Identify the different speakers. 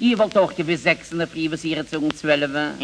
Speaker 1: Ihr wollt auch gewiss sechs in der Früh, was ihr zu um zwölf. Äh?